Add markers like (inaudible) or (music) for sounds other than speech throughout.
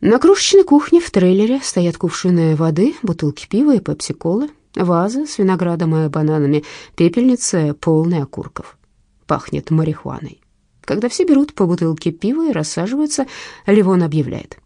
На крошечной кухне в трейлере стоят кувшины воды, бутылки пива и пепси-колы, вазы с виноградом и бананами, пепельницы, полные окурков. Пахнет марихуаной. Когда все берут по бутылке пива и рассаживаются, Ливон объявляет.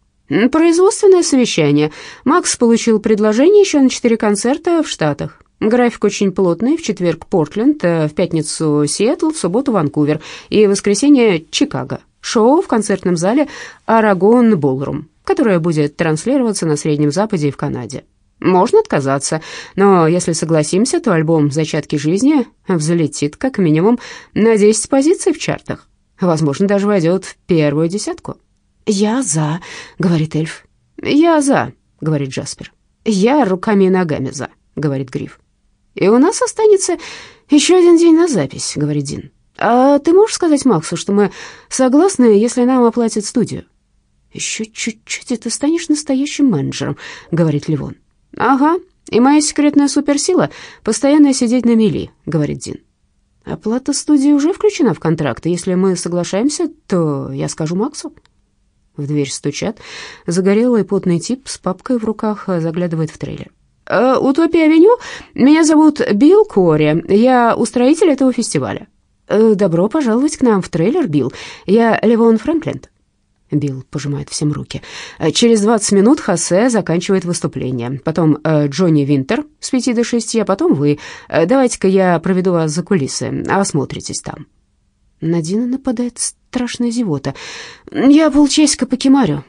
«Производственное совещание. Макс получил предложение еще на четыре концерта в Штатах. График очень плотный. В четверг Портленд, э, в пятницу Сиэтл, в субботу Ванкувер и в воскресенье Чикаго. Шоу в концертном зале «Арагон Болрум», которое будет транслироваться на Среднем Западе и в Канаде. Можно отказаться, но если согласимся, то альбом «Зачатки жизни» взлетит как минимум на 10 позиций в чартах. Возможно, даже войдет в первую десятку. «Я за», — говорит эльф. «Я за», — говорит Джаспер. «Я руками и ногами за», — говорит Гриф. «И у нас останется еще один день на запись», — говорит Дин. «А ты можешь сказать Максу, что мы согласны, если нам оплатят студию?» «Еще чуть-чуть, и ты станешь настоящим менеджером», — говорит Ливон. «Ага, и моя секретная суперсила — постоянно сидеть на мели», — говорит Дин. Оплата студии уже включена в контракт, и если мы соглашаемся, то я скажу Максу. В дверь стучат. Загорелый потный тип с папкой в руках заглядывает в трейлер. «Э, «Утопия-авеню? Меня зовут Билл Кори. Я устроитель этого фестиваля». «Э, «Добро пожаловать к нам в трейлер, Билл. Я Левон Фрэнкленд». Билл пожимает всем руки. Э, через 20 минут Хосе заканчивает выступление. Потом э, Джонни Винтер с 5 до 6, а потом вы. Э, давайте-ка я проведу вас за кулисы, осмотритесь там. На Дина нападает страшная зевота. «Я полчасика покемарю».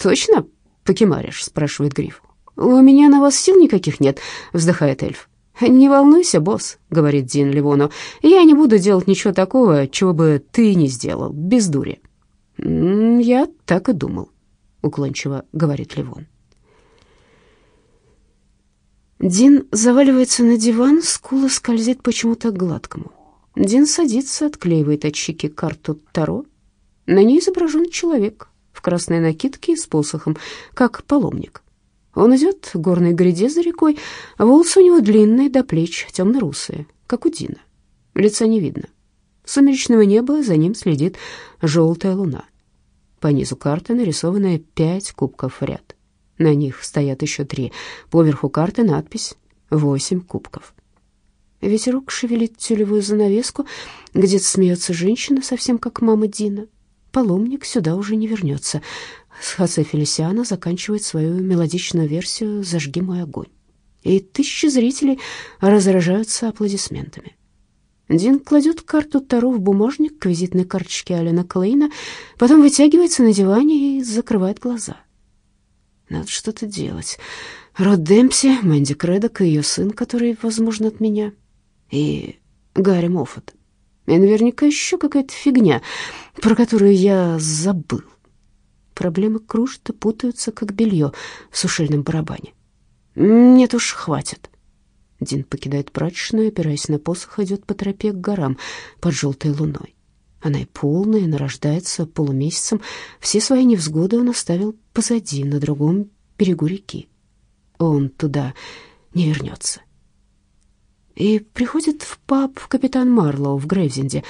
«Точно покемаришь?» — спрашивает Гриф. «У меня на вас сил никаких нет», — вздыхает эльф. «Не волнуйся, босс», — говорит Дин Ливону. «Я не буду делать ничего такого, чего бы ты не сделал, без дури». «Я так и думал», — уклончиво говорит Ливон. Дин заваливается на диван, скула скользит почему-то гладкому. Дин садится, отклеивает от щеки карту Таро. На ней изображен человек в красной накидке и с посохом, как паломник. Он идет в горной гряде за рекой, волосы у него длинные до плеч, темно-русые, как у Дина. Лица не видно. С сумеречного неба за ним следит желтая луна. По низу карты нарисованы пять кубков в ряд. На них стоят еще три. Поверху карты надпись «Восемь кубков». Ветерок шевелит тюлевую занавеску, где-то смеется женщина, совсем как мама Дина. Паломник сюда уже не вернется. Хосе Фелисиана заканчивает свою мелодичную версию «Зажги мой огонь». И тысячи зрителей разражаются аплодисментами. Дин кладет карту Таро в бумажник к визитной карточке Алина Клейна, потом вытягивается на диване и закрывает глаза. Надо что-то делать. Род Демпси, Мэнди Кредок и ее сын, который, возможно, от меня, и Гарри Моффат. И наверняка еще какая-то фигня, про которую я забыл. Проблемы кружат и путаются, как белье в сушильном барабане. Нет уж, хватит. Дин покидает прачечную, опираясь на посох, идет по тропе к горам под желтой луной. Она и полная, нарождается полумесяцем. Все свои невзгоды он оставил позади, на другом берегу реки. Он туда не вернется. И приходит в паб капитан Марлоу в Грейвзенде.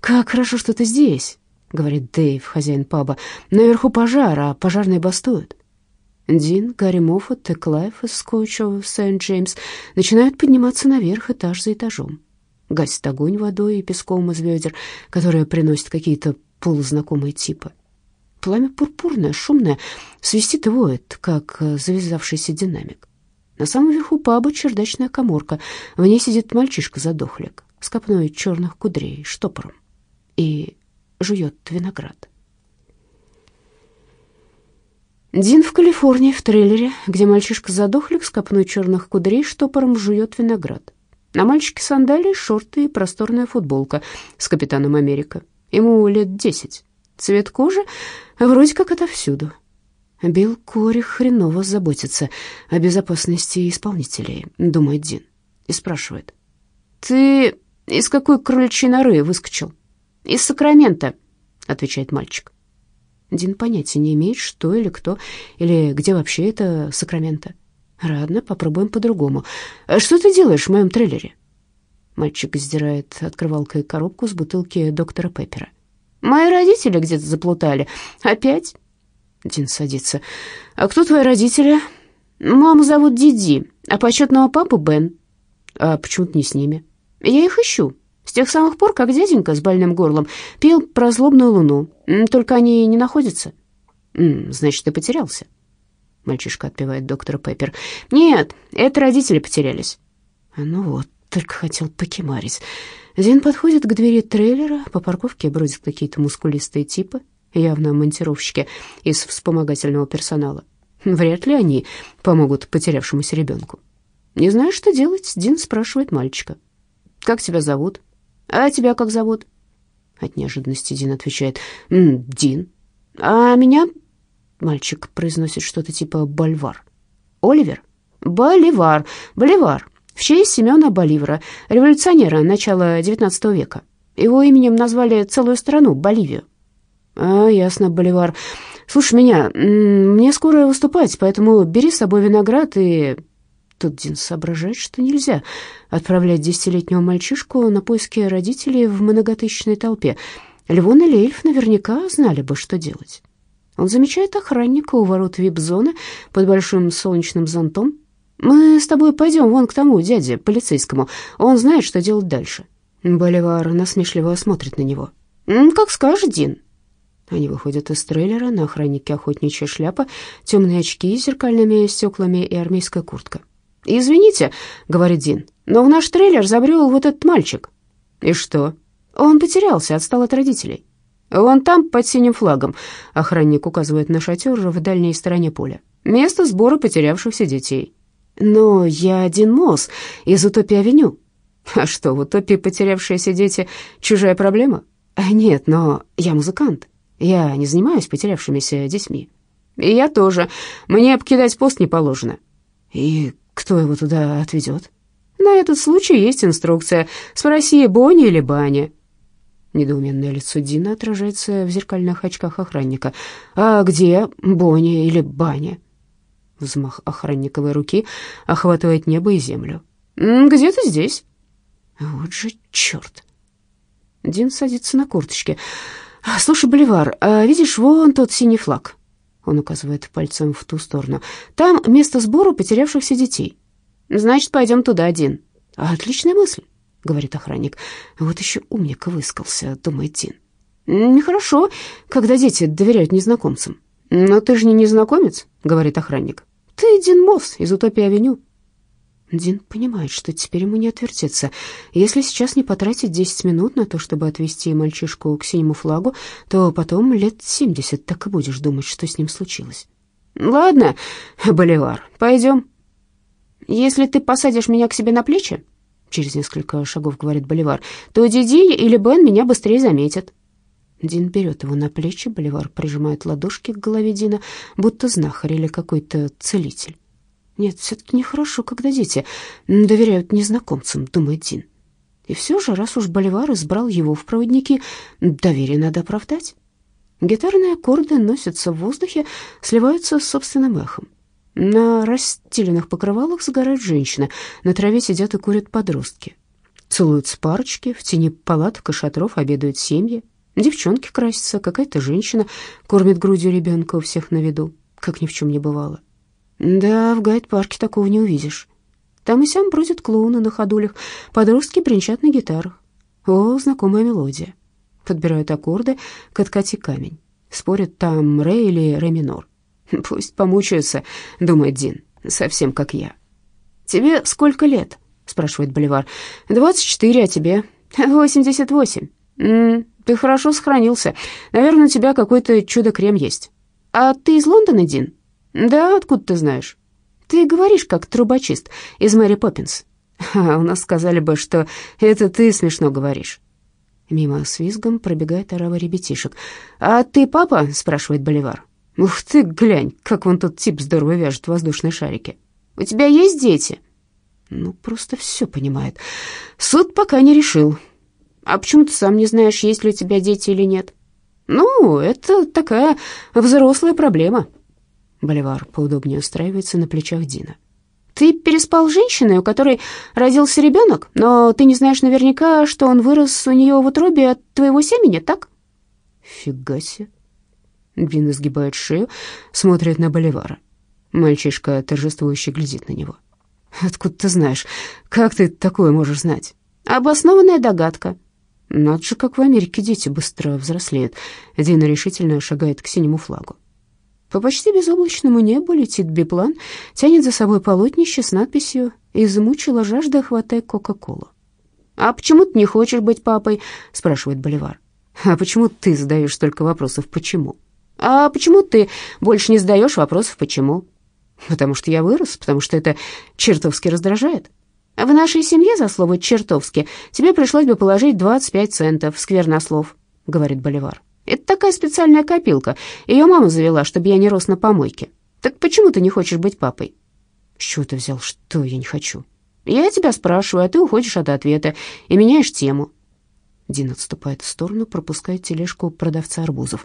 «Как хорошо, что ты здесь», — говорит Дэйв, хозяин паба. «Наверху пожар, а пожарные бастуют». Дин, Гарри Моффат и Клайв из Скотча Сент-Джеймс начинают подниматься наверх этаж за этажом. Гасят огонь водой и песком из ведер, которые приносят какие-то полузнакомые типы. Пламя пурпурное, шумное, свистит и воет, как завязавшийся динамик. На самом верху паба чердачная коморка. В ней сидит мальчишка-задохлик с копной черных кудрей, штопором, и жует виноград. Дин в Калифорнии, в трейлере, где мальчишка-задохлик с копной черных кудрей штопором жует виноград. На мальчике сандалии, шорты и просторная футболка с капитаном Америка. Ему лет десять. Цвет кожи вроде как отовсюду. Билл Кори хреново заботится о безопасности исполнителей, думает Дин, и спрашивает. «Ты из какой кроличьей норы выскочил?» «Из Сакрамента», — отвечает мальчик. Дин понятия не имеет, что или кто, или где вообще это Сакраменто. Ладно, попробуем по-другому. А что ты делаешь в моем трейлере? Мальчик сдирает открывалкой коробку с бутылки доктора Пеппера. Мои родители где-то заплутали. Опять? Дин садится. «А кто твои родители?» «Маму зовут Диди, а почетного папу Бен». «А почему ты не с ними?» «Я их ищу. С тех самых пор, как дяденька с больным горлом пел про злобную луну. Только они не находятся». «Значит, ты потерялся?» Мальчишка отпевает доктора Пеппер. «Нет, это родители потерялись». «Ну вот, только хотел покемарить». Дин подходит к двери трейлера, по парковке бродят какие-то мускулистые типы, явно монтировщики из вспомогательного персонала. Вряд ли они помогут потерявшемуся ребенку. Не знаешь, что делать, Дин спрашивает мальчика. «Как тебя зовут?» «А тебя как зовут?» От неожиданности Дин отвечает. «М -м, «Дин». «А меня?» Мальчик произносит что-то типа «Бальвар». «Оливер?» «Боливар, Боливар. В честь Семена Боливара, революционера начала XIX века. Его именем назвали целую страну, Боливию». «А, ясно, Боливар. Слушай меня, мне скоро выступать, поэтому бери с собой виноград и...» Тут Дин соображает, что нельзя отправлять десятилетнего мальчишку на поиски родителей в многотысячной толпе. Львон или эльф наверняка знали бы, что делать. Он замечает охранника у ворот вип-зоны под большим солнечным зонтом. «Мы с тобой пойдем вон к тому дяде, полицейскому. Он знает, что делать дальше». Боливар насмешливо смотрит на него. «Как скажешь, Дин». Они выходят из трейлера, на охраннике охотничья шляпа, темные очки с зеркальными стеклами и армейская куртка. «Извините», — говорит Дин, — «но в наш трейлер забрел вот этот мальчик». «И что?» «Он потерялся, отстал от родителей». «Вон там, под синим флагом», — охранник указывает на шатер в дальней стороне поля. «Место сбора потерявшихся детей». «Но я Дин Мосс из Утопии-авеню». «А что, в Утопии потерявшиеся дети — чужая проблема?» «Нет, но я музыкант. Я не занимаюсь потерявшимися детьми». «И я тоже. Мне покидать пост не положено». «И кто его туда отведет?» «На этот случай есть инструкция. Спроси, Бонни или Баня». Недоуменное лицо Дина отражается в зеркальных очках охранника. «А где Бонни или Баня?» Взмах охранниковой руки охватывает небо и землю. «Где-то здесь». «Вот же черт!» Дин садится на курточке. «Слушай, Боливар, а видишь, вон тот синий флаг?» Он указывает пальцем в ту сторону. «Там место сбора потерявшихся детей. Значит, пойдем туда один». «Отличная мысль». — говорит охранник. «Вот еще умник выискался», — думает Дин. «Нехорошо, когда дети доверяют незнакомцам». «Но ты же не незнакомец», — говорит охранник. «Ты Дин Мосс из Утопии-авеню». Дин понимает, что теперь ему не отвертеться. Если сейчас не потратить 10 минут на то, чтобы отвезти мальчишку к синему флагу, то потом лет 70 так и будешь думать, что с ним случилось. «Ладно, Боливар, пойдем. Если ты посадишь меня к себе на плечи, через несколько шагов говорит Боливар, то Диди или Бен меня быстрее заметят. Дин берет его на плечи, Боливар прижимает ладошки к голове Дина, будто знахарь или какой-то целитель. Нет, все-таки нехорошо, когда дети доверяют незнакомцам, думает Дин. И все же, раз уж Боливар избрал его в проводники, доверие надо оправдать. Гитарные аккорды носятся в воздухе, сливаются с собственным эхом. На расстеленных покрывалах загорают женщины, на траве сидят и курят подростки. Целуются парочки, в тени палаток и шатров обедают семьи. Девчонки красятся, какая-то женщина кормит грудью ребенка у всех на виду, как ни в чем не бывало. Да, в гайд-парке такого не увидишь. Там и сям бродят клоуны на ходулях, подростки бренчат на гитарах. О, знакомая мелодия. Подбирают аккорды, каткати камень. Спорят, там ре или ре минор. (laughs) «Пусть помучаются», — думает Дин, — «совсем как я». «Тебе сколько лет?» — спрашивает Боливар. «Двадцать четыре, а тебе?» «Восемьдесят восемь». «Ты хорошо сохранился. Наверное, у тебя какой-то чудо-крем есть». «А ты из Лондона, Дин?» «Да, откуда ты знаешь?» «Ты говоришь, как трубочист из Мэри Поппинс». (laughs) А «У нас сказали бы, что это ты смешно говоришь». Мимо с визгом пробегает орава ребятишек. «А ты папа?» — спрашивает Боливар. Ух ты, глянь, как вон тот тип здорово вяжет воздушные шарики. У тебя есть дети? Ну, просто все понимает. Суд пока не решил. А почему ты сам не знаешь, есть ли у тебя дети или нет? Ну, это такая взрослая проблема. Боливар поудобнее устраивается на плечах Дина. Ты переспал с женщиной, у которой родился ребенок, но ты не знаешь наверняка, что он вырос у нее в утробе от твоего семени, так? Фига себе. Дин изгибает шею, смотрит на Боливара. Мальчишка торжествующе глядит на него. «Откуда ты знаешь? Как ты такое можешь знать?» «Обоснованная догадка». «Надо же, как в Америке дети быстро взрослеют». Дина решительно шагает к синему флагу. По почти безоблачному небу летит биплан, тянет за собой полотнище с надписью «Измучила жажда, хватай Кока-Колу». «А почему ты не хочешь быть папой?» — спрашивает Боливар. «А почему ты задаешь столько вопросов «почему»?» «А почему ты больше не задаешь вопросов «почему»?» «Потому что я вырос, потому что это чертовски раздражает». В нашей семье за слово «чертовски» тебе пришлось бы положить 25 центов, сквернослов», — говорит Боливар. «Это такая специальная копилка. Ее мама завела, чтобы я не рос на помойке. Так почему ты не хочешь быть папой?» «С чего ты взял, что я не хочу?» «Я тебя спрашиваю, а ты уходишь от ответа и меняешь тему». Дин отступает в сторону, пропускает тележку продавца арбузов.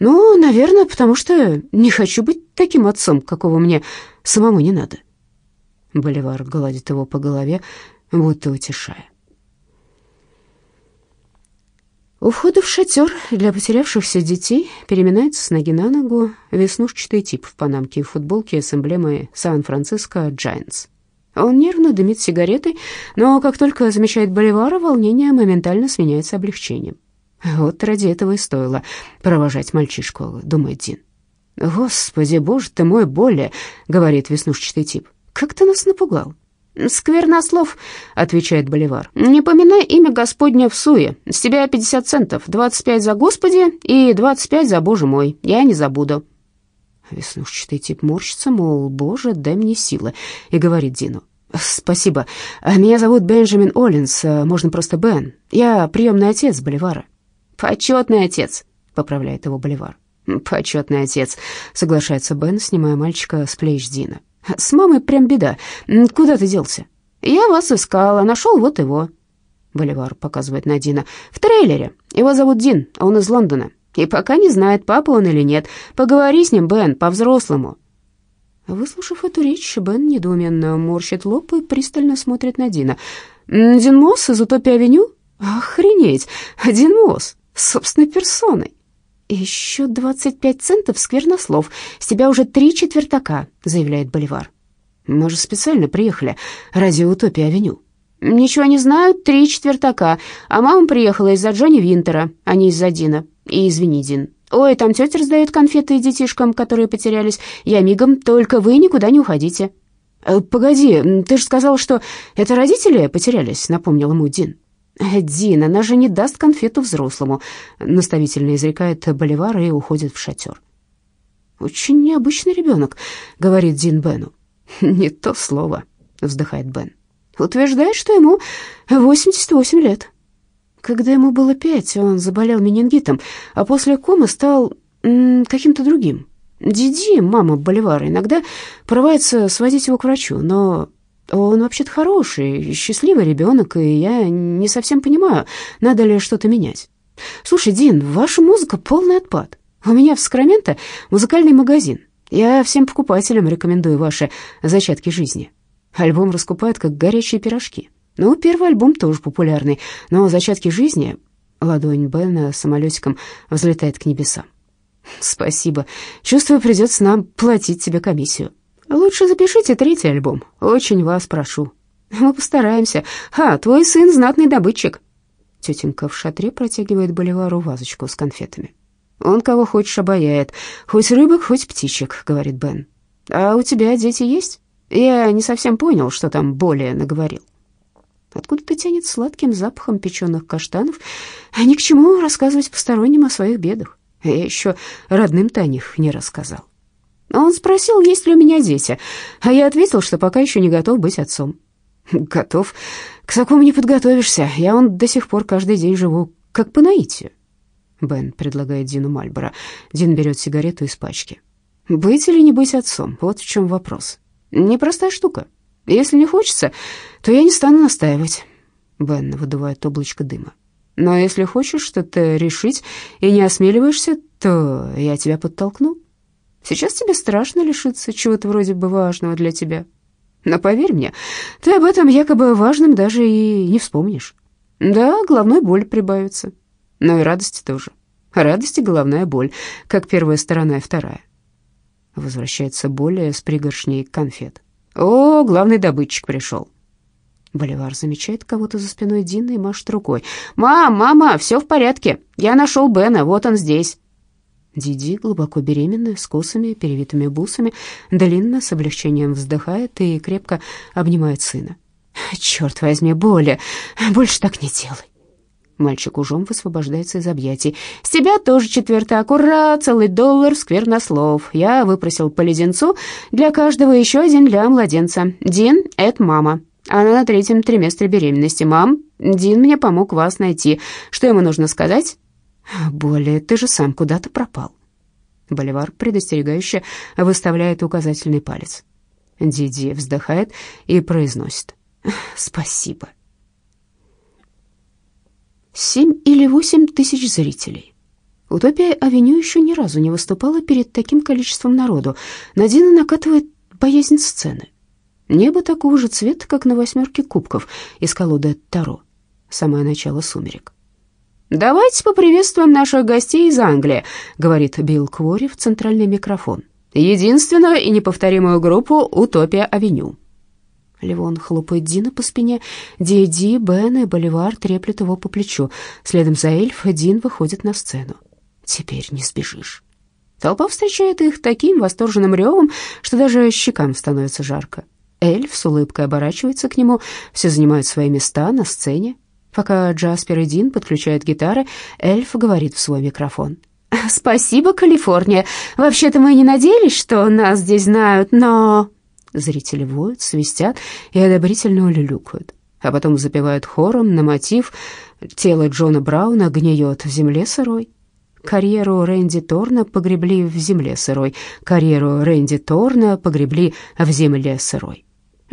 «Ну, наверное, потому что не хочу быть таким отцом, какого мне самому не надо». Боливар гладит его по голове, будто утешая. У входа в шатер для потерявшихся детей переминается с ноги на ногу веснушчатый тип в панамке и футболке с эмблемой Сан-Франциско Giants. Он нервно дымит сигаретой, но как только замечает Боливара, волнение моментально сменяется облегчением. Вот ради этого и стоило провожать мальчишку, думает Дин. «Господи, боже ты мой, Боля!» — говорит веснушчатый тип. «Как ты нас напугал!» «Сквернослов», — отвечает Боливар. «Не поминай имя Господня в суе. С тебя 50 центов, 25 за Господи и 25 за Боже мой. Я не забуду». Веснушчатый тип морщится, мол, боже, дай мне силы, и говорит Дину. «Спасибо. Меня зовут Бенджамин Оллинс, можно просто Бен. Я приемный отец Боливара». «Почетный отец», — поправляет его Боливар. «Почетный отец», — соглашается Бен, снимая мальчика с плеч Дина. «С мамой прям беда. Куда ты делся?» «Я вас искала, нашел вот его». Боливар показывает на Дина. «В трейлере. Его зовут Дин, он из Лондона. И пока не знает, папа он или нет. Поговори с ним, Бен, по-взрослому». Выслушав эту речь, Бен недоуменно морщит лоб и пристально смотрит на Дина. «Дин Мосс из Утопии-авеню? Охренеть! Дин Мосс! Собственной персоной!» «Еще двадцать пять центов сквернослов. С тебя уже три четвертака», — заявляет Боливар. «Мы же специально приехали ради Утопии-авеню». «Ничего не знаю, три четвертака. А мама приехала из-за Джонни Винтера, а не из-за Дина. И извини, Дин. Ой, там тетя раздает конфеты детишкам, которые потерялись. Я мигом, только вы никуда не уходите». Э, «Погоди, ты же сказал, что это родители потерялись», — напомнил ему Дин. «Э, «Дин, она же не даст конфету взрослому», — наставительно изрекает Боливар и уходит в шатер. «Очень необычный ребенок», — говорит Дин Бену. (laughs) «Не то слово», — вздыхает Бен. «Утверждает, что ему 88 лет». Когда ему было пять, он заболел менингитом, а после комы стал каким-то другим. Диди, мама Боливара, иногда порывается сводить его к врачу, но он вообще-то хороший, счастливый ребенок, и я не совсем понимаю, надо ли что-то менять. Слушай, Дин, ваша музыка полный отпад. У меня в Сакраменто музыкальный магазин. Я всем покупателям рекомендую ваши «Зачатки жизни». Альбом раскупают, как горячие пирожки. Ну, первый альбом тоже популярный, но «Зачатки жизни» ладонь Бена самолетиком взлетает к небесам. Спасибо. Чувствую, придется нам платить тебе комиссию. Лучше запишите третий альбом. Очень вас прошу. Мы постараемся. А, твой сын знатный добытчик. Тетенька в шатре протягивает Боливару вазочку с конфетами. Он кого хочешь обаяет. Хоть рыбок, хоть птичек, говорит Бен. А у тебя дети есть? Я не совсем понял, что там более наговорил. Откуда-то тянет сладким запахом печеных каштанов, ни к чему рассказывать посторонним о своих бедах. Я еще родным-то о них не рассказал. Он спросил, есть ли у меня дети, а я ответил, что пока еще не готов быть отцом. Готов? К такому не подготовишься. Я он до сих пор каждый день живу, как по наитию. Бен предлагает Дину Мальборо. Дин берет сигарету из пачки. Быть или не быть отцом? Вот в чем вопрос. Непростая штука. Если не хочется, то я не стану настаивать. Бен выдувает облачко дыма. Но если хочешь что-то решить и не осмеливаешься, то я тебя подтолкну. Сейчас тебе страшно лишиться чего-то вроде бы важного для тебя. Но поверь мне, ты об этом якобы важном даже и не вспомнишь. Да, головной боль прибавится, но и радости тоже. Радость и головная боль, как первая сторона и вторая. Возвращается более с пригоршней конфет. О, главный добытчик пришел. Боливар замечает кого-то за спиной Дины и машет рукой. «Мам, мама, все в порядке. Я нашел Бена, вот он здесь». Диди, глубоко беременная, с косами, перевитыми бусами, длинно, с облегчением вздыхает и крепко обнимает сына. «Черт возьми, Боля, больше так не делай». Мальчик ужом высвобождается из объятий. «С тебя тоже четвертак, ура! Целый доллар, сквернослов. Я выпросил по леденцу, для каждого еще один для младенца. Дин — это мама. Она на третьем триместре беременности. Мам, Дин мне помог вас найти. Что ему нужно сказать?» «Боля, ты же сам куда-то пропал». Боливар предостерегающе выставляет указательный палец. Диди вздыхает и произносит «Спасибо». Семь или восемь тысяч зрителей. Утопия-авеню еще ни разу не выступала перед таким количеством народу. На Дина накатывает боязнь сцены. Небо такого же цвета, как на восьмерке кубков из колоды Таро. Самое начало сумерек. «Давайте поприветствуем наших гостей из Англии», — говорит Билл Квори в центральный микрофон. «Единственную и неповторимую группу «Утопия-авеню». Ливон хлопает Дина по спине. Диди, Бен и Боливар треплют его по плечу. Следом за эльф Дин выходит на сцену. Теперь не сбежишь. Толпа встречает их таким восторженным ревом, что даже щекам становится жарко. Эльф с улыбкой оборачивается к нему, все занимают свои места на сцене. Пока Джаспер и Дин подключают гитары, эльф говорит в свой микрофон. (laughs) «Спасибо, Калифорния. Вообще-то мы не надеялись, что нас здесь знают, но...» Зрители воют, свистят и одобрительно улюлюкают, а потом запевают хором на мотив «Тело Джона Брауна гниет в земле сырой». Карьеру Рэнди Торна погребли в земле сырой, карьеру Рэнди Торна погребли в земле сырой.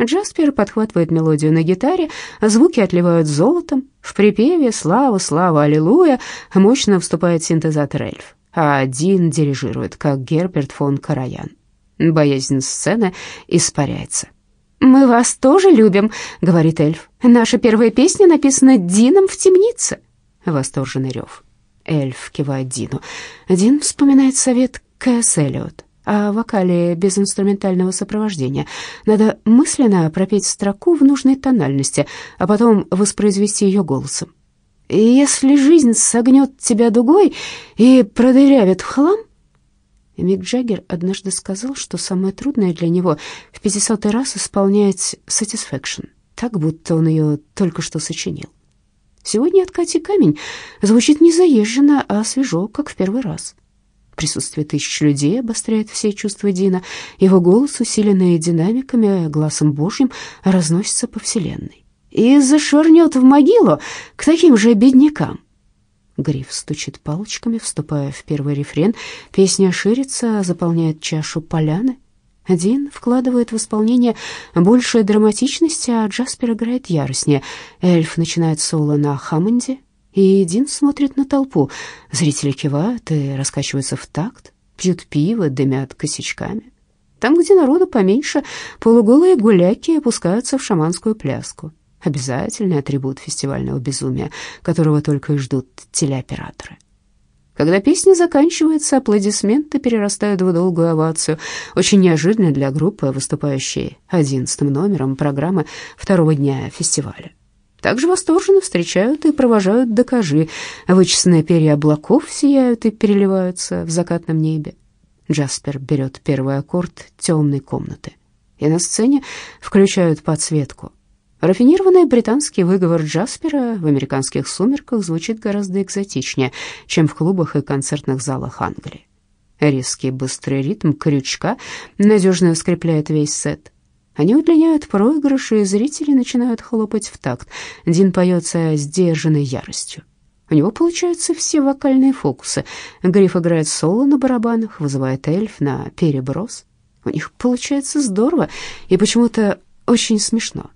Джаспер подхватывает мелодию на гитаре, звуки отливают золотом. В припеве «Слава, слава, аллилуйя» мощно вступает синтезатор эльф, а Дин дирижирует, как Герберт фон Караян. Боязнь сцены испаряется. «Мы вас тоже любим», — говорит эльф. «Наша первая песня написана Дином в темнице». Восторженный рев. Эльф кивает Дину. Дин вспоминает совет Кэс Эллиот о вокале без инструментального сопровождения. Надо мысленно пропеть строку в нужной тональности, а потом воспроизвести ее голосом. И если жизнь согнет тебя дугой и продырявит в хлам, Мик Джаггер однажды сказал, что самое трудное для него в пятисотый раз исполнять «Satisfaction», так будто он ее только что сочинил. Сегодня «Откати камень» звучит не заезженно, а свежо, как в первый раз. Присутствие тысяч людей обостряет все чувства Дина. Его голос, усиленный динамиками, глазом Божьим, разносится по вселенной. «И зашвырнет в могилу к таким же беднякам». Гриф стучит палочками, вступая в первый рефрен. Песня ширится, заполняет чашу поляны. Дин вкладывает в исполнение больше драматичности, а Джаспер играет яростнее. Эльф начинает соло на Хаммонде, и Дин смотрит на толпу. Зрители кивают и раскачиваются в такт, пьют пиво, дымят косячками. Там, где народу поменьше, полуголые гуляки опускаются в шаманскую пляску. Обязательный атрибут фестивального безумия, которого только и ждут телеоператоры. Когда песня заканчивается, аплодисменты перерастают в долгую овацию, очень неожиданно для группы, выступающей одиннадцатым номером программы второго дня фестиваля. Также восторженно встречают и провожают докажи. Вычесанные перья облаков сияют и переливаются в закатном небе. Джаспер берет первый аккорд темной комнаты, и на сцене включают подсветку. Рафинированный британский выговор Джаспера в американских сумерках звучит гораздо экзотичнее, чем в клубах и концертных залах Англии. Резкий быстрый ритм крючка надежно скрепляет весь сет. Они удлиняют проигрыши, и зрители начинают хлопать в такт. Дин поет со сдержанной яростью. У него получаются все вокальные фокусы. Гриф играет соло на барабанах, вызывает эльф на переброс. У них получается здорово и почему-то очень смешно.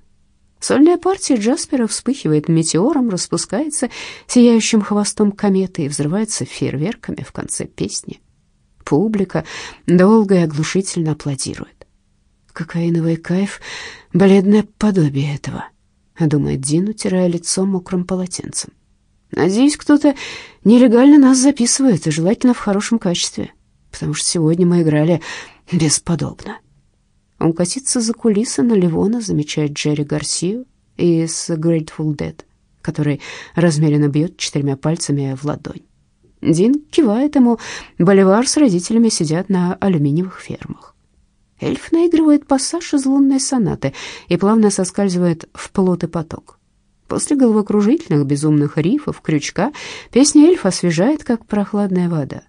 Сольная партия Джаспера вспыхивает метеором, распускается сияющим хвостом кометы и взрывается фейерверками в конце песни. Публика долго и оглушительно аплодирует. Кокаиновый кайф — бледное подобие этого, думает Дин, утирая лицо мокрым полотенцем. Надеюсь, кто-то нелегально нас записывает, и желательно в хорошем качестве, потому что сегодня мы играли бесподобно. Он катится за кулисы на Ливона, замечает Джерри Гарсию из Grateful Dead, который размеренно бьет четырьмя пальцами в ладонь. Дин кивает ему, Боливар с родителями сидят на алюминиевых фермах. Эльф наигрывает пассаж из лунной сонаты и плавно соскальзывает в плот и поток. После головокружительных безумных рифов, крючка, песня эльфа освежает, как прохладная вода.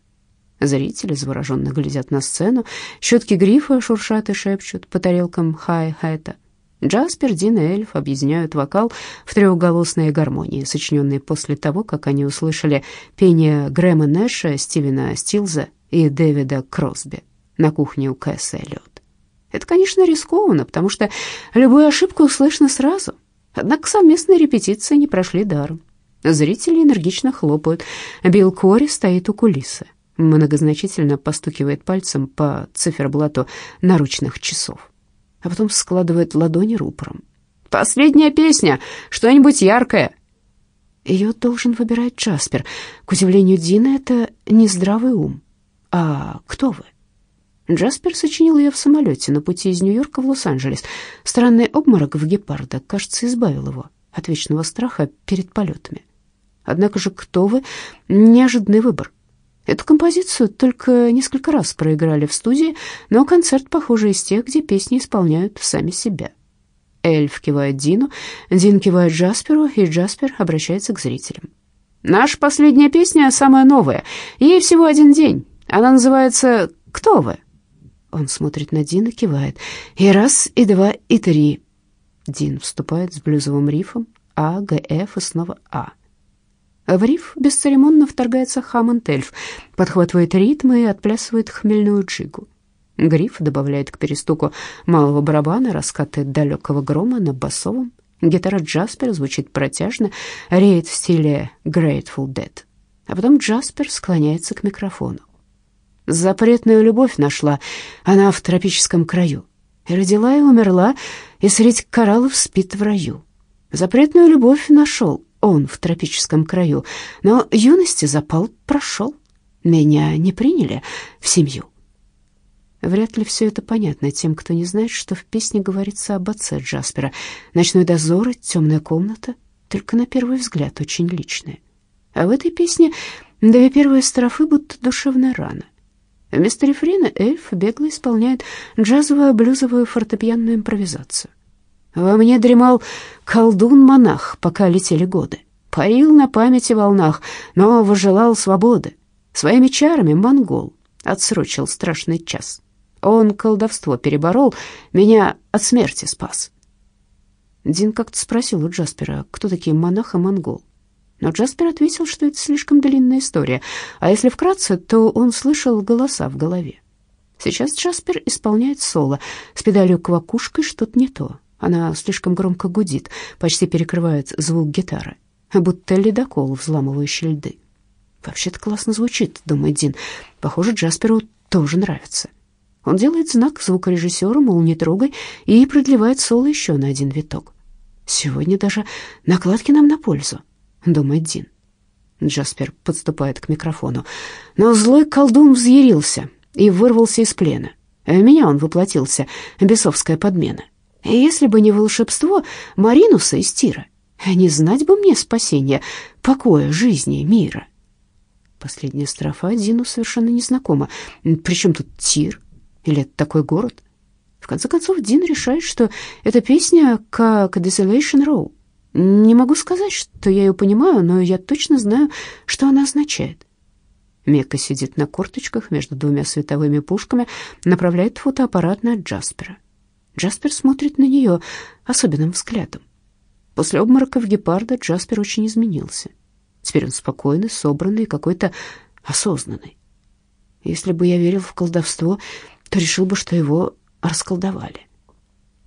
Зрители завороженно глядят на сцену, щетки грифа шуршат и шепчут по тарелкам хай-хэта. Джаспер, Дин и Эльф объединяют вокал в трехголосные гармонии, сочиненные после того, как они услышали пение Грэма Нэша, Стивена Стилза и Дэвида Кросби на кухне у Кэс Эллиот. Это, конечно, рискованно, потому что любую ошибку слышно сразу. Однако совместные репетиции не прошли даром. Зрители энергично хлопают. Билл Кори стоит у кулисы. Многозначительно постукивает пальцем по циферблату наручных часов а потом складывает ладони рупором. «Последняя песня! Что-нибудь яркое!» Ее должен выбирать Джаспер. К удивлению Дина, это не здравый ум. «А кто вы?» Джаспер сочинил ее в самолете на пути из Нью-Йорка в Лос-Анджелес. Странный обморок в гепарда, кажется, избавил его от вечного страха перед полетами. Однако же кто вы? Неожиданный выбор. Эту композицию только несколько раз проиграли в студии, но концерт, похоже, из тех, где песни исполняют сами себя. Эльф кивает Дину, Дин кивает Джасперу, и Джаспер обращается к зрителям. «Наша последняя песня самая новая. Ей всего один день. Она называется «Кто вы?». Он смотрит на Дина, кивает. «И раз, и два, и три». Дин вступает с блюзовым рифом А, Г, Ф и снова А. В риф бесцеремонно вторгается Хаммонд-эльф, подхватывает ритм и отплясывает хмельную джигу. Гриф добавляет к перестуку малого барабана раскаты далекого грома на басовом. Гитара Джаспер звучит протяжно, реет в стиле Grateful Dead. А потом Джаспер склоняется к микрофону. Запретную любовь нашла она в тропическом краю. И родила и умерла, и среди кораллов спит в раю. Запретную любовь нашел он в тропическом краю, но юности запал прошел. Меня не приняли в семью. Вряд ли все это понятно тем, кто не знает, что в песне говорится об отце Джаспера. Ночной дозор, темная комната, только на первый взгляд очень личная. А в этой песне две первые строфы будто душевная рана. Вместо рефрена эльф бегло исполняет джазовую блюзовую фортепианную импровизацию. Во мне дремал колдун-монах, пока летели годы. Парил на памяти волнах, но выжелал свободы. Своими чарами монгол отсрочил страшный час. Он колдовство переборол, меня от смерти спас. Дин как-то спросил у Джаспера, кто такие монах и монгол. Но Джаспер ответил, что это слишком длинная история, а если вкратце, то он слышал голоса в голове. Сейчас Джаспер исполняет соло, с педалью квакушкой что-то не то. Она слишком громко гудит, почти перекрывает звук гитары, будто ледокол, взламывающий льды. «Вообще-то классно звучит», — думает Дин. «Похоже, Джасперу тоже нравится». Он делает знак звукорежиссеру, мол, не трогай, и продлевает соло еще на один виток. «Сегодня даже накладки нам на пользу», — думает Дин. Джаспер подступает к микрофону. Но злой колдун взъярился и вырвался из плена. Меня он воплотился, бесовская подмена. Если бы не волшебство Маринуса из Тира, не знать бы мне спасения, покоя, жизни, мира. Последняя строфа Дину совершенно незнакома. Причем тут Тир? Или это такой город? В конце концов, Дин решает, что эта песня как Desolation Row. Не могу сказать, что я ее понимаю, но я точно знаю, что она означает. Мека сидит на корточках между двумя световыми пушками, направляет фотоаппарат на Джаспера. Джаспер смотрит на нее особенным взглядом. После обмороков гепарда Джаспер очень изменился. Теперь он спокойный, собранный, какой-то осознанный. Если бы я верил в колдовство, то решил бы, что его расколдовали.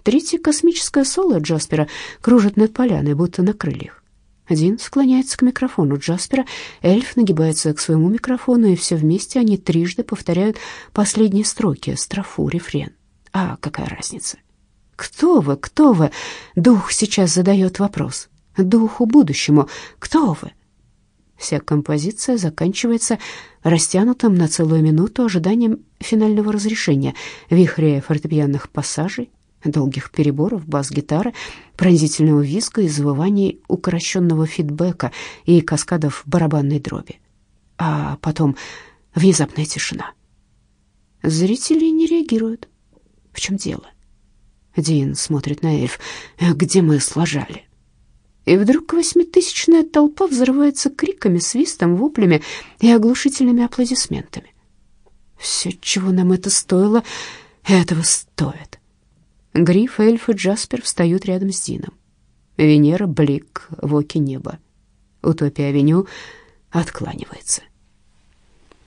Третье космическое соло Джаспера кружит над поляной, будто на крыльях. Один склоняется к микрофону Джаспера, эльф нагибается к своему микрофону, и все вместе они трижды повторяют последние строки, строфу, рефрен. А какая разница? Кто вы, кто вы? Дух сейчас задает вопрос. Духу будущему. Кто вы? Вся композиция заканчивается растянутым на целую минуту ожиданием финального разрешения, вихря фортепианных пассажей, долгих переборов бас-гитары, пронзительного визга и завываний укорощенного фидбэка и каскадов барабанной дроби. А потом внезапная тишина. Зрители не реагируют. В чем дело? Дин смотрит на эльф. Где мы сложали? И вдруг восьмитысячная толпа взрывается криками, свистом, воплями и оглушительными аплодисментами. Все, чего нам это стоило, этого стоит. Гриф, эльф и Джаспер встают рядом с Дином. Венера, блик в оке неба. Утопия-авеню откланивается.